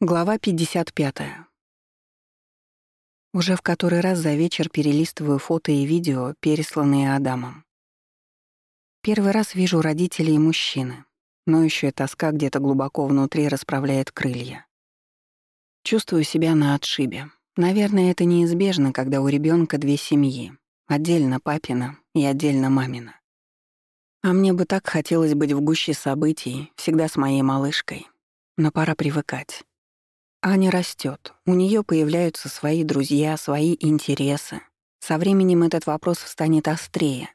Глава 55. Уже в который раз за вечер перелистываю фото и видео, пересланные Адамом. Первый раз вижу родителей и мужчины, но еще и тоска где-то глубоко внутри расправляет крылья. Чувствую себя на отшибе. Наверное, это неизбежно, когда у ребенка две семьи. Отдельно папина и отдельно мамина. А мне бы так хотелось быть в гуще событий, всегда с моей малышкой. Но пора привыкать. Аня растет, у нее появляются свои друзья, свои интересы. Со временем этот вопрос станет острее,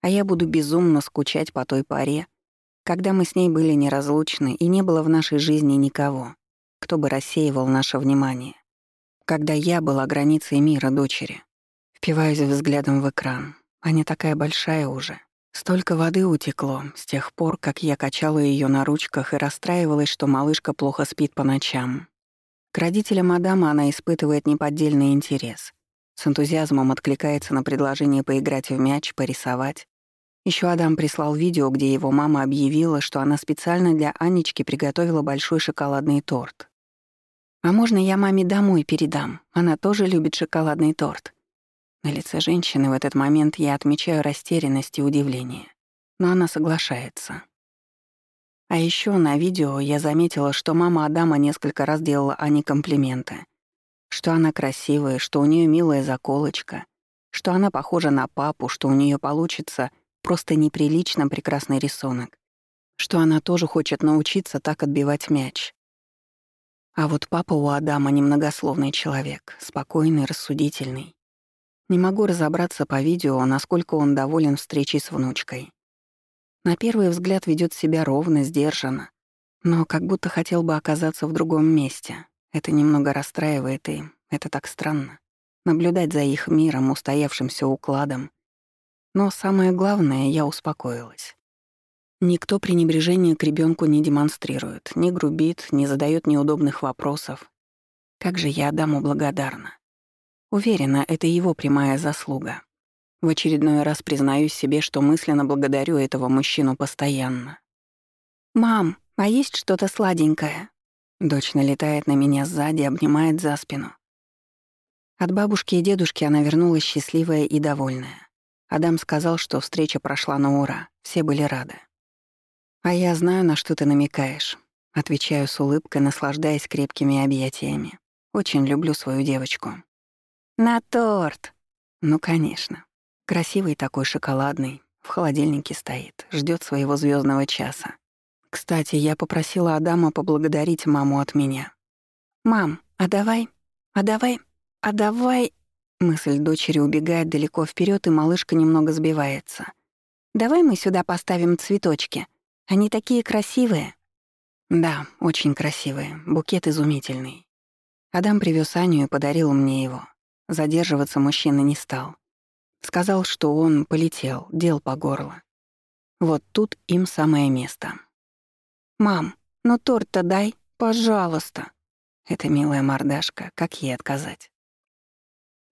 а я буду безумно скучать по той паре, когда мы с ней были неразлучны и не было в нашей жизни никого, кто бы рассеивал наше внимание. Когда я была границей мира дочери. Впиваюсь взглядом в экран. Аня такая большая уже. Столько воды утекло с тех пор, как я качала ее на ручках и расстраивалась, что малышка плохо спит по ночам. Родителям Адама она испытывает неподдельный интерес. С энтузиазмом откликается на предложение поиграть в мяч, порисовать. Еще Адам прислал видео, где его мама объявила, что она специально для Анечки приготовила большой шоколадный торт. «А можно я маме домой передам? Она тоже любит шоколадный торт». На лице женщины в этот момент я отмечаю растерянность и удивление. Но она соглашается. А еще на видео я заметила, что мама Адама несколько раз делала Ане комплименты. Что она красивая, что у нее милая заколочка, что она похожа на папу, что у нее получится просто неприлично прекрасный рисунок, что она тоже хочет научиться так отбивать мяч. А вот папа у Адама немногословный человек, спокойный, рассудительный. Не могу разобраться по видео, насколько он доволен встречей с внучкой. На первый взгляд ведет себя ровно, сдержанно, но как будто хотел бы оказаться в другом месте. Это немного расстраивает, и это так странно. Наблюдать за их миром, устоявшимся укладом. Но самое главное, я успокоилась. Никто пренебрежения к ребенку не демонстрирует, не грубит, не задает неудобных вопросов. Как же я Адаму благодарна. Уверена, это его прямая заслуга. В очередной раз признаюсь себе, что мысленно благодарю этого мужчину постоянно. «Мам, а есть что-то сладенькое?» Дочь налетает на меня сзади, обнимает за спину. От бабушки и дедушки она вернулась счастливая и довольная. Адам сказал, что встреча прошла на ура, все были рады. «А я знаю, на что ты намекаешь», — отвечаю с улыбкой, наслаждаясь крепкими объятиями. «Очень люблю свою девочку». «На торт!» «Ну, конечно. Красивый такой, шоколадный, в холодильнике стоит, ждет своего звездного часа. Кстати, я попросила Адама поблагодарить маму от меня. «Мам, а давай, а давай, а давай...» Мысль дочери убегает далеко вперед, и малышка немного сбивается. «Давай мы сюда поставим цветочки. Они такие красивые». «Да, очень красивые. Букет изумительный. Адам привез Аню и подарил мне его. Задерживаться мужчина не стал. Сказал, что он полетел, дел по горло. Вот тут им самое место. «Мам, ну торт-то дай, пожалуйста!» Это милая мордашка, как ей отказать?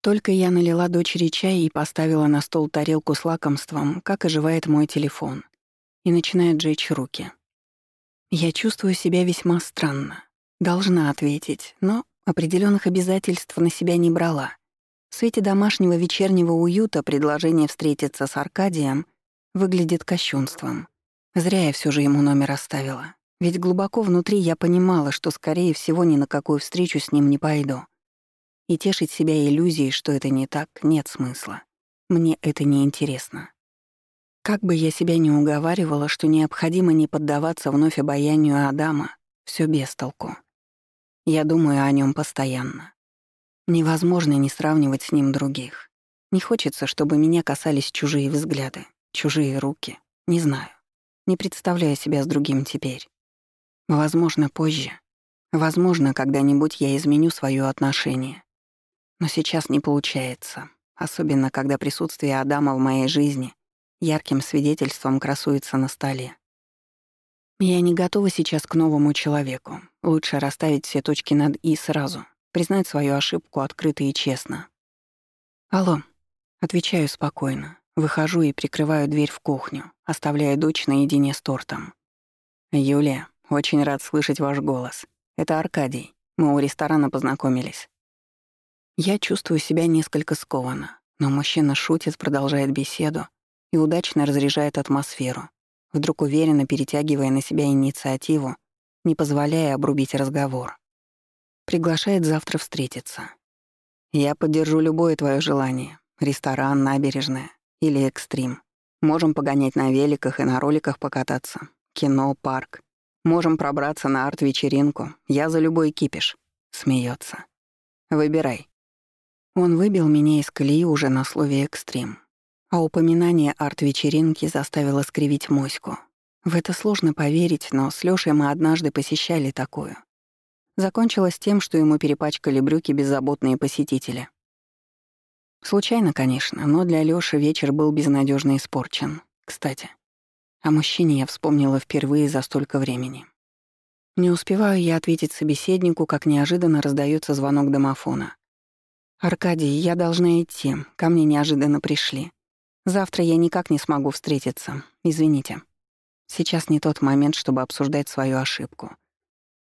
Только я налила дочери чай и поставила на стол тарелку с лакомством, как оживает мой телефон, и начинает жечь руки. Я чувствую себя весьма странно. Должна ответить, но определенных обязательств на себя не брала. В свете домашнего вечернего уюта предложение встретиться с Аркадием выглядит кощунством. Зря я все же ему номер оставила. Ведь глубоко внутри я понимала, что, скорее всего, ни на какую встречу с ним не пойду. И тешить себя иллюзией, что это не так, нет смысла. Мне это не интересно. Как бы я себя ни уговаривала, что необходимо не поддаваться вновь обаянию Адама, все без толку. Я думаю о нем постоянно. Невозможно не сравнивать с ним других. Не хочется, чтобы меня касались чужие взгляды, чужие руки. Не знаю. Не представляю себя с другим теперь. Возможно, позже. Возможно, когда-нибудь я изменю свое отношение. Но сейчас не получается, особенно когда присутствие Адама в моей жизни ярким свидетельством красуется на столе. Я не готова сейчас к новому человеку. Лучше расставить все точки над «и» сразу признать свою ошибку открыто и честно. «Алло», — отвечаю спокойно, выхожу и прикрываю дверь в кухню, оставляя дочь наедине с тортом. «Юлия, очень рад слышать ваш голос. Это Аркадий. Мы у ресторана познакомились. Я чувствую себя несколько скованно, но мужчина шутит, продолжает беседу и удачно разряжает атмосферу, вдруг уверенно перетягивая на себя инициативу, не позволяя обрубить разговор. Приглашает завтра встретиться. Я поддержу любое твое желание. Ресторан, набережная или экстрим. Можем погонять на великах и на роликах покататься. Кино, парк. Можем пробраться на арт-вечеринку. Я за любой кипиш. Смеется. Выбирай. Он выбил меня из колеи уже на слове «экстрим». А упоминание арт-вечеринки заставило скривить моську. В это сложно поверить, но с Лёшей мы однажды посещали такую. Закончилось тем, что ему перепачкали брюки беззаботные посетители. Случайно, конечно, но для Лёши вечер был безнадежно испорчен. Кстати, о мужчине я вспомнила впервые за столько времени. Не успеваю я ответить собеседнику, как неожиданно раздается звонок домофона. «Аркадий, я должна идти. Ко мне неожиданно пришли. Завтра я никак не смогу встретиться. Извините. Сейчас не тот момент, чтобы обсуждать свою ошибку.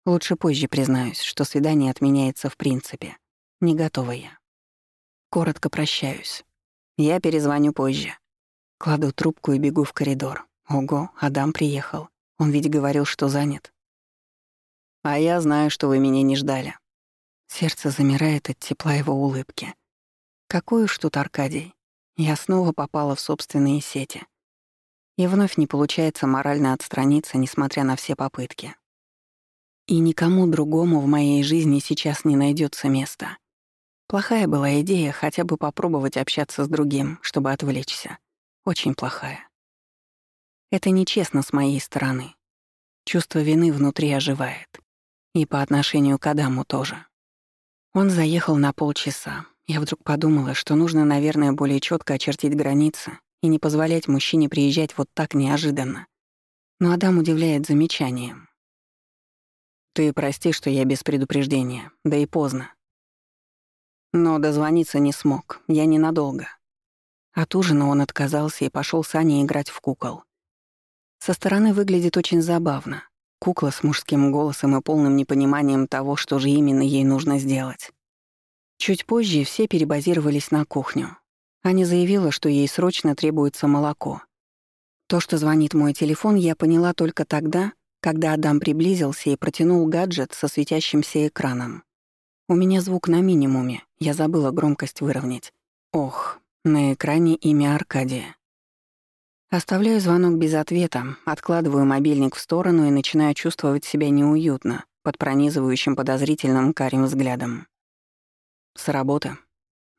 Лучше позже признаюсь, что свидание отменяется в принципе. Не готова я. Коротко прощаюсь. Я перезвоню позже. Кладу трубку и бегу в коридор. Ого, Адам приехал. Он ведь говорил, что занят. А я знаю, что вы меня не ждали. Сердце замирает от тепла его улыбки. Какой уж тут Аркадий. Я снова попала в собственные сети. И вновь не получается морально отстраниться, несмотря на все попытки. И никому другому в моей жизни сейчас не найдется места. Плохая была идея хотя бы попробовать общаться с другим, чтобы отвлечься. Очень плохая. Это нечестно с моей стороны. Чувство вины внутри оживает. И по отношению к Адаму тоже. Он заехал на полчаса. Я вдруг подумала, что нужно, наверное, более четко очертить границы и не позволять мужчине приезжать вот так неожиданно. Но Адам удивляет замечанием. «Ты прости, что я без предупреждения, да и поздно. Но дозвониться не смог, я ненадолго». От ужина он отказался и пошел с Аней играть в кукол. Со стороны выглядит очень забавно. Кукла с мужским голосом и полным непониманием того, что же именно ей нужно сделать. Чуть позже все перебазировались на кухню. Аня заявила, что ей срочно требуется молоко. То, что звонит мой телефон, я поняла только тогда, когда Адам приблизился и протянул гаджет со светящимся экраном. У меня звук на минимуме, я забыла громкость выровнять. Ох, на экране имя Аркадия. Оставляю звонок без ответа, откладываю мобильник в сторону и начинаю чувствовать себя неуютно под пронизывающим подозрительным карим взглядом. С работы.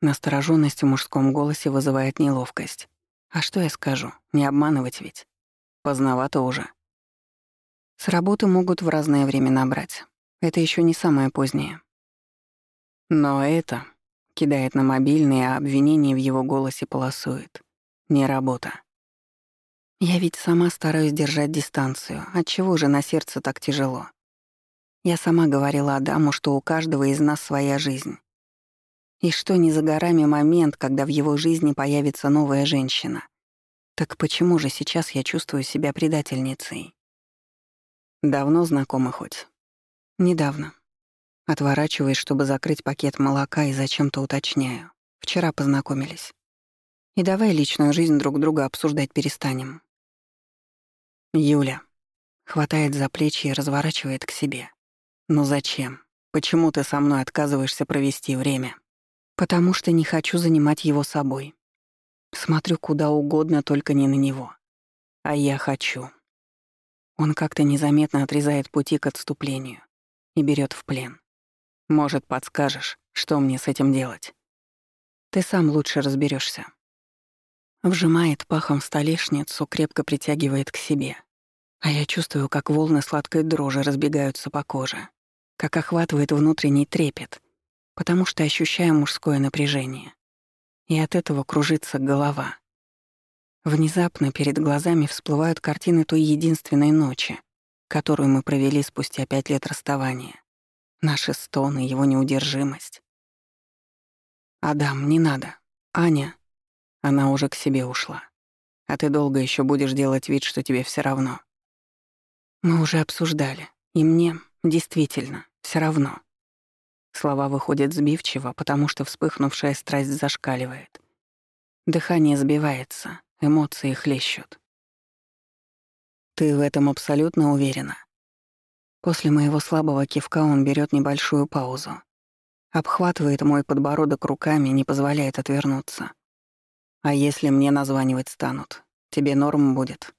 Настороженность в мужском голосе вызывает неловкость. А что я скажу? Не обманывать ведь. Поздновато уже. С работы могут в разное время набрать. Это еще не самое позднее. Но это кидает на мобильный, а обвинение в его голосе полосует. Не работа. Я ведь сама стараюсь держать дистанцию. Отчего же на сердце так тяжело? Я сама говорила Адаму, что у каждого из нас своя жизнь. И что не за горами момент, когда в его жизни появится новая женщина. Так почему же сейчас я чувствую себя предательницей? Давно знакомы хоть? Недавно. Отворачиваюсь, чтобы закрыть пакет молока и зачем-то уточняю. Вчера познакомились. И давай личную жизнь друг друга обсуждать перестанем. Юля. Хватает за плечи и разворачивает к себе. Ну зачем? Почему ты со мной отказываешься провести время? Потому что не хочу занимать его собой. Смотрю куда угодно, только не на него. А я хочу. Он как-то незаметно отрезает пути к отступлению и берет в плен. Может, подскажешь, что мне с этим делать? Ты сам лучше разберешься. Вжимает пахом столешницу, крепко притягивает к себе. А я чувствую, как волны сладкой дрожи разбегаются по коже, как охватывает внутренний трепет, потому что ощущаю мужское напряжение. И от этого кружится голова. Внезапно перед глазами всплывают картины той единственной ночи, которую мы провели спустя пять лет расставания. Наши стоны, его неудержимость. «Адам, не надо. Аня, она уже к себе ушла. А ты долго еще будешь делать вид, что тебе все равно. Мы уже обсуждали, и мне действительно все равно. Слова выходят сбивчиво, потому что вспыхнувшая страсть зашкаливает. Дыхание сбивается, эмоции хлещут. Ты в этом абсолютно уверена? После моего слабого кивка он берет небольшую паузу. Обхватывает мой подбородок руками, не позволяет отвернуться. А если мне названивать станут, тебе норм будет?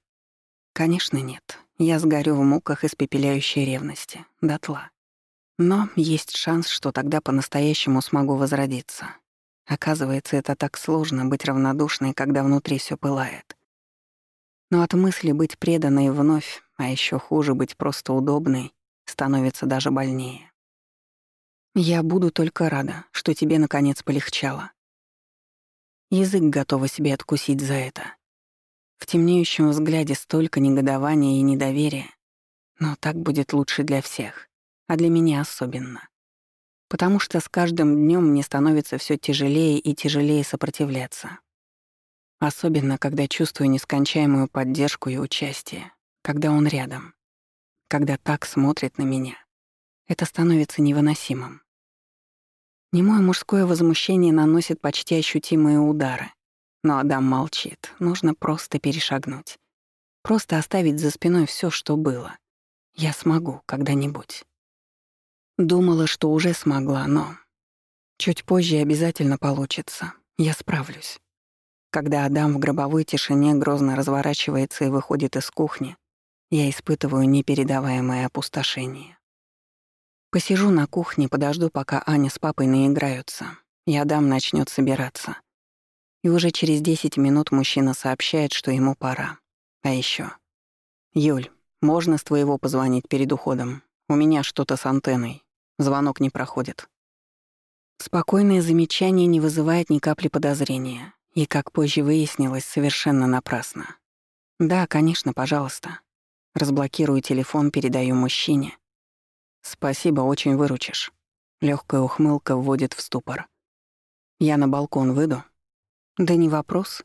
Конечно, нет. Я сгорю в муках испепеляющей ревности, дотла. Но есть шанс, что тогда по-настоящему смогу возродиться. Оказывается, это так сложно быть равнодушной, когда внутри все пылает. Но от мысли быть преданной вновь, а еще хуже быть просто удобной, становится даже больнее. Я буду только рада, что тебе наконец полегчало. Язык готова себе откусить за это. В темнеющем взгляде столько негодования и недоверия. Но так будет лучше для всех, а для меня особенно. Потому что с каждым днем мне становится все тяжелее и тяжелее сопротивляться. Особенно, когда чувствую нескончаемую поддержку и участие, когда он рядом, когда так смотрит на меня. Это становится невыносимым. Немое мужское возмущение наносит почти ощутимые удары, но Адам молчит. Нужно просто перешагнуть. Просто оставить за спиной все, что было. Я смогу когда-нибудь. Думала, что уже смогла, но... Чуть позже обязательно получится. Я справлюсь. Когда Адам в гробовой тишине грозно разворачивается и выходит из кухни, я испытываю непередаваемое опустошение. Посижу на кухне, подожду, пока Аня с папой наиграются, и Адам начнет собираться — и уже через 10 минут мужчина сообщает, что ему пора. А еще, «Юль, можно с твоего позвонить перед уходом? У меня что-то с антенной. Звонок не проходит». Спокойное замечание не вызывает ни капли подозрения. И, как позже выяснилось, совершенно напрасно. «Да, конечно, пожалуйста». Разблокирую телефон, передаю мужчине. «Спасибо, очень выручишь». Легкая ухмылка вводит в ступор. «Я на балкон выйду?» Да не вопрос.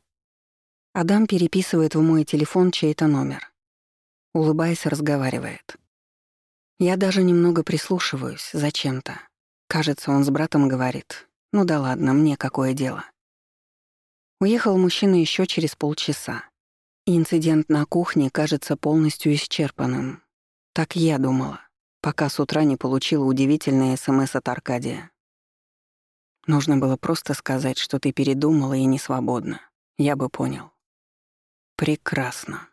Адам переписывает в мой телефон чей-то номер. Улыбаясь, разговаривает. Я даже немного прислушиваюсь зачем-то. Кажется, он с братом говорит. Ну да ладно, мне какое дело. Уехал мужчина еще через полчаса. Инцидент на кухне кажется полностью исчерпанным. Так я думала, пока с утра не получила удивительное СМС от Аркадия. Нужно было просто сказать, что ты передумала и не свободна. Я бы понял. Прекрасно.